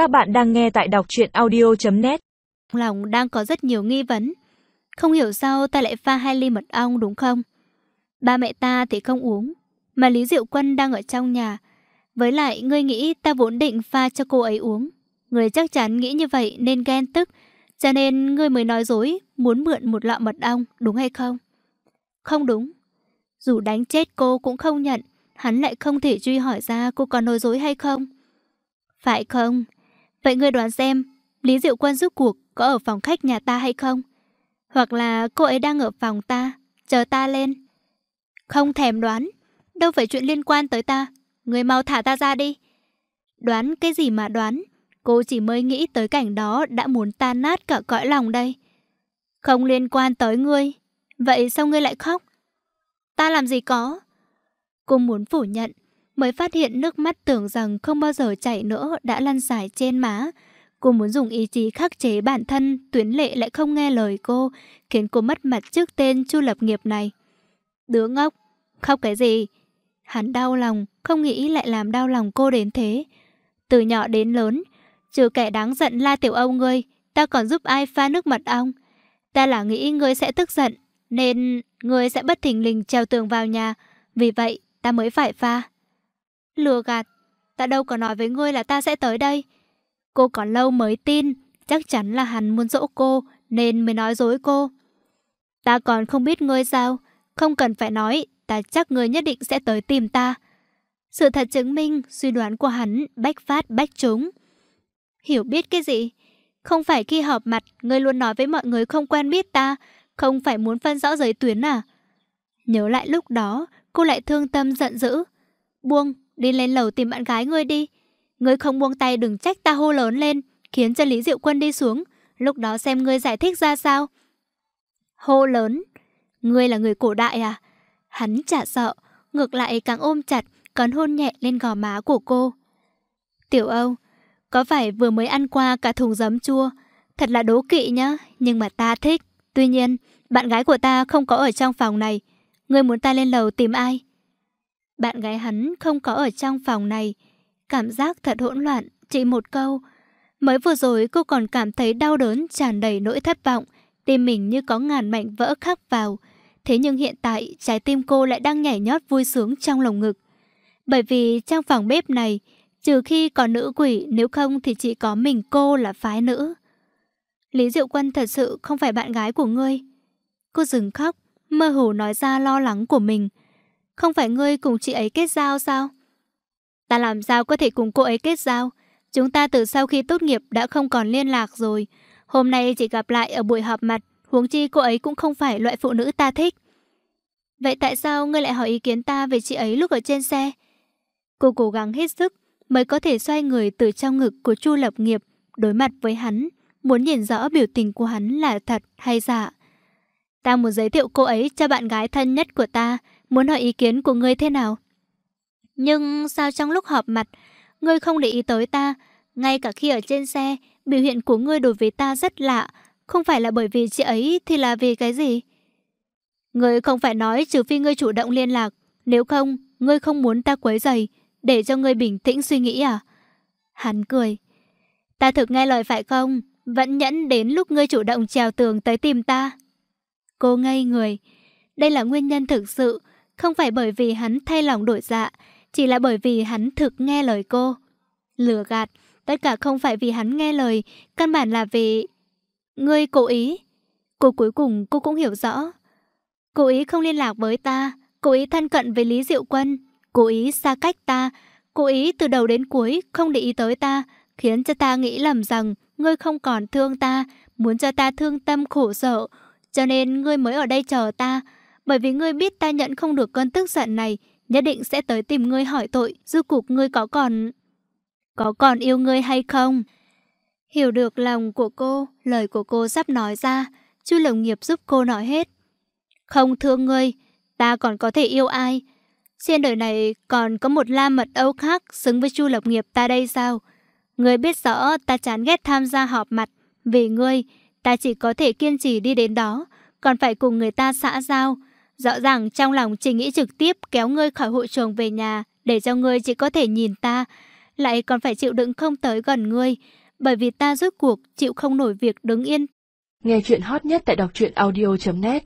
Các bạn đang nghe tại đọc truyện audio.net Lòng đang có rất nhiều nghi vấn. Không hiểu sao ta lại pha hai ly mật ong đúng không? Ba mẹ ta thì không uống, mà Lý Diệu Quân đang ở trong nhà. Với lại, ngươi nghĩ ta vốn định pha cho cô ấy uống. Ngươi chắc chắn nghĩ như vậy nên ghen tức, cho nên ngươi mới nói dối muốn mượn một lọ mật ong, đúng hay không? Không đúng. Dù đánh chết cô cũng không nhận, hắn lại không thể truy hỏi ra cô có nói dối hay không. Phải không? Vậy ngươi đoán xem, Lý Diệu Quân giúp cuộc có ở phòng khách nhà ta hay không? Hoặc là cô ấy đang ở phòng ta, chờ ta lên. Không thèm đoán, đâu phải chuyện liên quan tới ta. Ngươi mau thả ta ra đi. Đoán cái gì mà đoán? Cô chỉ mới nghĩ tới cảnh đó đã muốn tan nát cả cõi lòng đây. Không liên quan tới ngươi. Vậy sao ngươi lại khóc? Ta làm gì có? Cô muốn phủ nhận, mới phát hiện nước mắt tưởng rằng không bao giờ chảy nữa đã lăn dài trên má. Cô muốn dùng ý chí khắc chế bản thân, tuyến lệ lại không nghe lời cô, khiến cô mất mặt trước tên chu lập nghiệp này. Đứa ngốc, khóc cái gì? Hắn đau lòng, không nghĩ lại làm đau lòng cô đến thế. Từ nhỏ đến lớn, trừ kẻ đáng giận la tiểu ông ngươi, ta còn giúp ai pha nước mật ong. Ta là nghĩ ngươi sẽ tức giận, nên ngươi sẽ bất thình lình treo tường vào nhà. Vì vậy, ta mới phải pha. Lừa gạt, ta đâu có nói với ngươi là ta sẽ tới đây. Cô còn lâu mới tin, chắc chắn là hắn muốn dỗ cô, nên mới nói dối cô. Ta còn không biết ngươi sao, không cần phải nói, ta chắc ngươi nhất định sẽ tới tìm ta. Sự thật chứng minh suy đoán của hắn bách phát bách trúng. Hiểu biết cái gì? Không phải khi họp mặt, ngươi luôn nói với mọi người không quen biết ta, không phải muốn phân rõ giới tuyến à? Nhớ lại lúc đó, cô lại thương tâm giận dữ. Buông, đi lên lầu tìm bạn gái ngươi đi. Ngươi không buông tay đừng trách ta hô lớn lên, khiến cho Lý Diệu Quân đi xuống. Lúc đó xem ngươi giải thích ra sao. Hô lớn? Ngươi là người cổ đại à? Hắn chả sợ, ngược lại càng ôm chặt, còn hôn nhẹ lên gò má của cô. Tiểu Âu, có phải vừa mới ăn qua cả thùng giấm chua? Thật là đố kỵ nhá, nhưng mà ta thích. Tuy nhiên, bạn gái của ta không có ở trong phòng này. Ngươi muốn ta lên lầu tìm ai? Bạn gái hắn không có ở trong phòng này. Cảm giác thật hỗn loạn, chỉ một câu. Mới vừa rồi cô còn cảm thấy đau đớn tràn đầy nỗi thất vọng. Tim mình như có ngàn mảnh vỡ khắc vào. Thế nhưng hiện tại trái tim cô lại đang nhảy nhót vui sướng trong lồng ngực. Bởi vì trong phòng bếp này, trừ khi có nữ quỷ nếu không thì chỉ có mình cô là phái nữ. Lý Diệu Quân thật sự không phải bạn gái của ngươi. Cô dừng khóc, mơ hồ nói ra lo lắng của mình. Không phải ngươi cùng chị ấy kết giao sao? Ta làm sao có thể cùng cô ấy kết giao? Chúng ta từ sau khi tốt nghiệp đã không còn liên lạc rồi. Hôm nay chỉ gặp lại ở buổi họp mặt, huống chi cô ấy cũng không phải loại phụ nữ ta thích. Vậy tại sao ngươi lại hỏi ý kiến ta về chị ấy lúc ở trên xe? Cô cố gắng hết sức mới có thể xoay người từ trong ngực của Chu Lập Nghiệp đối mặt với hắn, muốn nhìn rõ biểu tình của hắn là thật hay giả. Ta muốn giới thiệu cô ấy cho bạn gái thân nhất của ta, muốn hỏi ý kiến của ngươi thế nào? Nhưng sao trong lúc họp mặt, ngươi không để ý tới ta, ngay cả khi ở trên xe, biểu hiện của ngươi đối với ta rất lạ, không phải là bởi vì chị ấy thì là vì cái gì? Ngươi không phải nói trừ phi ngươi chủ động liên lạc, nếu không, ngươi không muốn ta quấy rầy, để cho ngươi bình tĩnh suy nghĩ à? Hắn cười. Ta thực nghe lời phải không? Vẫn nhẫn đến lúc ngươi chủ động trèo tường tới tìm ta. Cô ngây người. Đây là nguyên nhân thực sự, không phải bởi vì hắn thay lòng đổi dạ, chỉ là bởi vì hắn thực nghe lời cô. Lừa gạt, tất cả không phải vì hắn nghe lời, căn bản là vì... Ngươi cố ý. Cô cuối cùng cô cũng hiểu rõ. Cố ý không liên lạc với ta, cố ý thân cận với Lý Diệu Quân, cố ý xa cách ta, cố ý từ đầu đến cuối không để ý tới ta, khiến cho ta nghĩ lầm rằng ngươi không còn thương ta, muốn cho ta thương tâm khổ sở, cho nên ngươi mới ở đây chờ ta, bởi vì ngươi biết ta nhận không được cơn tức giận này, nhất định sẽ tới tìm ngươi hỏi tội, dư cục ngươi có còn... Có còn yêu ngươi hay không? Hiểu được lòng của cô, lời của cô sắp nói ra, Chu Lồng Nghiệp giúp cô nói hết. Không thương ngươi, ta còn có thể yêu ai? Trên đời này còn có một la mật âu khác xứng với Chu Lộc Nghiệp ta đây sao? Ngươi biết rõ ta chán ghét tham gia họp mặt, vì ngươi, ta chỉ có thể kiên trì đi đến đó, còn phải cùng người ta xã giao. Rõ ràng trong lòng chỉ nghĩ trực tiếp kéo ngươi khỏi hội trường về nhà, để cho ngươi chỉ có thể nhìn ta, lại còn phải chịu đựng không tới gần ngươi, bởi vì ta rốt cuộc chịu không nổi việc đứng yên. Nghe chuyện hot nhất tại đọc truyện audio.net